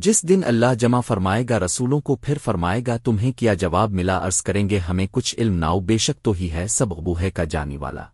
جس دن اللہ جمع فرمائے گا رسولوں کو پھر فرمائے گا، تمہیں کیا جواب ملا؟ عرض کریں گے، ہمیں کچھ علم ناؤ، بے شک تو ہی ہے، سب ابوہے کا جانی والا۔